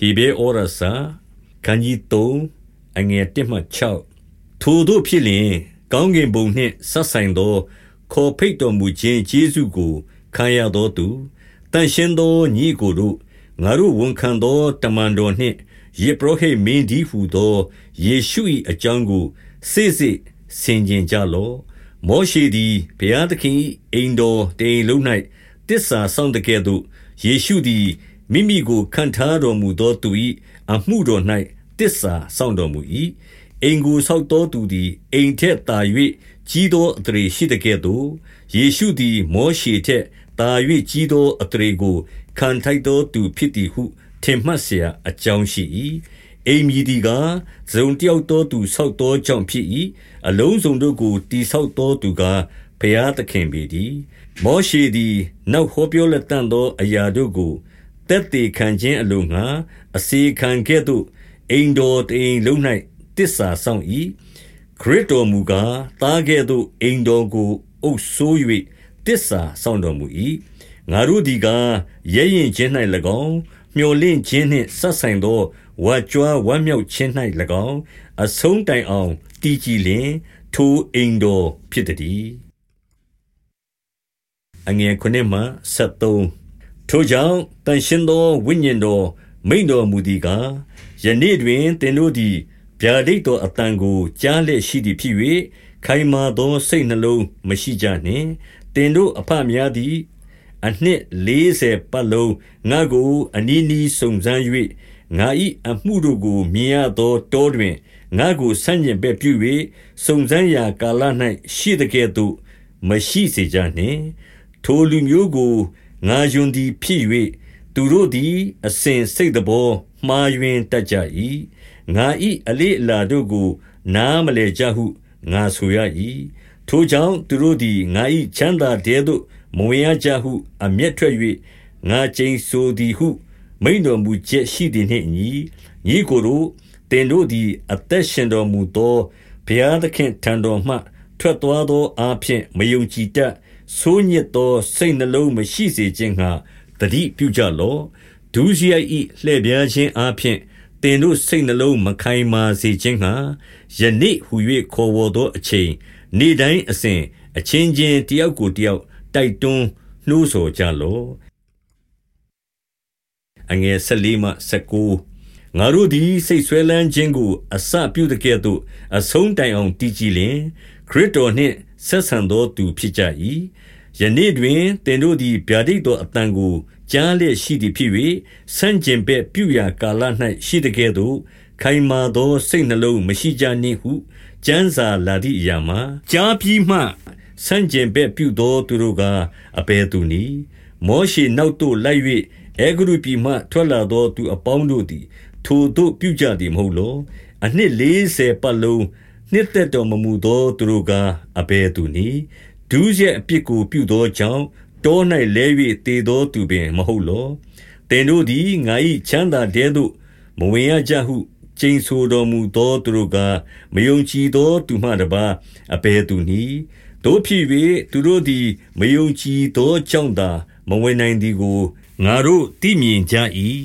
ဟေဘဲဩရစာခန်းကြီး3အငယ်1မှ6ထိုတို့ဖြစ်လျင်ကောင်းကင်ဘုံနှင့်ဆက်ဆိုင်သော ခေါ်ဖိတ်တော်မူခြင်းကျေးဇူးကိုခံရသောသူတန်ရှင်းသောညီကိုတို့ငါတို့ဝန်ခံသောတမန်တော်နှင့်ယေဘရဟိမင်းဒီဟုသောယေရှု၏အကြောင်းကိုစိစိဆင်ခြင်ကြလော့မောရှေသည်ဘုရားသခင်အိမ်တော်တိမ်လုံး၌တစ္ဆာဆောင်တကဲ့သို့ယေရှုသည် မိမိကိုခံထားတော်မူသောသူ၏အမှုတော်၌တစ္ဆာဆောင်တော်မူ၏အိမ်ကိုဆောက်တော်သူသည်အိမ်ထက်သာ၍ကြီးသောအထရေရှိတကဲ့သို့ယေရှုသည်မောရှေထက်သာ၍ကြီးသောအထရေကိုခံထိုက်သောသူဖြစ်သည်ဟုထင်မှတ်เสียအကြောင်းရှိ၏အိမ်မြည်သည်ကားဇုံတယောက်သောသူဆောက်သောကြောင့်ဖြစ်၏အလုံးစုံတို့ကိုတိဆောက်သောသူကားဘုရားသခင်ပေသည်မောရှေသည်နောက်ဟောပြောလက်တန်သောအရာတို့ကို တက်တည်ခံခြင်းအလိုငှာ အစီခံကဲ့သို့အိမ်တော်တိမ်လုံး၌တစ္ဆာဆောင်၏ခရစ်တော်မူကားတားကဲ့သို့အိမ်တော်ကိုအုပ်ဆိုး၍တစ္ဆာဆောင်တော်မူ၏ငါတို့ဒီကားရဲရင်ခြင်း၌၎င်းမျော်လင့်ခြင်းနှင့်ဆက်ဆိုင်သောဝါကြွားဝမ်းမြောက်ခြင်း၌၎င်းအဆုံးတိုင်အောင်တည်ကြည်လင်ထိုအိမ်တော်ဖြစ်သည်အငယ်ခုနှစ်မှ73 ထိုကြောင့်တန်ရှင်သောဝိညာဉ်တော်မိန်တော်မူသည်ကားယနေ့တွင်သင်တို့သည်ဗျာဒိတ်တော်အတန်ကိုကြားလက်ရှိသည်ဖြစ်၍ခိုင်မာသောစိတ်နှလုံးမရှိကြနှင့်တင်တို့အဖများသည်အနှစ်40ပတ်လုံးငါကိုအနီးနီးစုံစမ်း၍ငါ၏အမှုတို့ကိုမြင်ရသောတောတွင်ငါကိုဆန့်ကျင်ဘက်ပြု၍စုံစမ်းရာကာလ၌ရှိသကဲ့သို့မရှိစေကြနှင့်ထိုလူမျိုးကို ငါယွန်သည်ဖြစ်၍သူတို့သည် အစဉ်စိတ်တော်မှားယွင်းတတ်ကြ၏ငါ၏အလေးအလာတို့ကို နားမလဲကြဟု ငါဆိုရ၏ထိုကြောင့် သူတို့သည် ငါ၏ချမ်းသာတဲသို့ မဝင်ရကြဟု အမျက်ထွက်၍ငါကျိန်ဆိုသည်ဟု မိန်တော်မူချက်ရှိသည်နှင့်အညီ ညီကိုတို့တင်တို့သည် အသက်ရှင်တော်မူသော ဘုရားသခင်ထံတော်မှ ထွက်သွားသောအဖြစ်မယုံကြည်တတ် ဆိုးညစ်သောစိတ်နှလုံးမရှိစေခြင်းငှာတတိပြုကြလော့ဒုစရိုက်ဤလှည့်ပြားခြင်းအဖြစ်တင်တို့စိတ်နှလုံးမခိုင်မာစေခြင်းငှာယနေ့ဟူ၍ခေါ်ဝေါ်သောအချိန်နေ့တိုင်းအစဉ်အချင်းချင်းတယောက်ကိုတယောက်တိုက်တွန်းနှိုးဆော်ကြလော့အငယ်၁၄မှ၁၉ငါတို့သည်စိတ်ဆွဲလန်းခြင်းကိုအစပြုတကဲ့သို့အဆုံးတိုင်အောင်တည်ကြည်လင်ခရစ်တော်နှင့် ဆက်ဆံသောသူဖြစ်ကြ၏ယနေ့တွင်တင်တို့သည်ဗျာဒိတ်တော်အတန်ကိုကြားလျက်ရှိသည်ဖြစ်၍ဆန့်ကျင်ဘက်ပြုရာကာလ၌ရှိတကဲ့သို့ခိုင်မာသောစိတ်နှလုံးမရှိကြနှင့်ဟုကျမ်းစာလာသည့်အရာမှာကြားပြီးမှဆန့်ကျင်ဘက်ပြုသောသူတို့ကအဘယ်သူနည်းမောရှေနောက်သို့လိုက်၍အေဂရုပြည်မှထွက်လာသောသူအပေါင်းတို့သည် ထိုတို့ပြုကြသည်မဟုတ်လောအနှစ်40ပတ်လုံး နှစ်သက်တော်မမူသောသူတို့ကအဘယ်သူနည်းဒုစရအပြစ်ကိုပြုသောကြောင့်တော၌လဲ၍တည်သောသူပင်မဟုတ်လောတင်တို့သည်ငါ၏ချမ်းသာတဲသို့မဝင်ရကြဟုကျိန်ဆိုတော်မူသောသူတို့ကမယုံကြည်သောသူမှတပါအဘယ်သူနည်းတို့ဖြစ်၍သူတို့သည်မယုံကြည်သောကြောင့်သာမဝင်နိုင်သည်ကိုငါတို့သိမြင်ကြ၏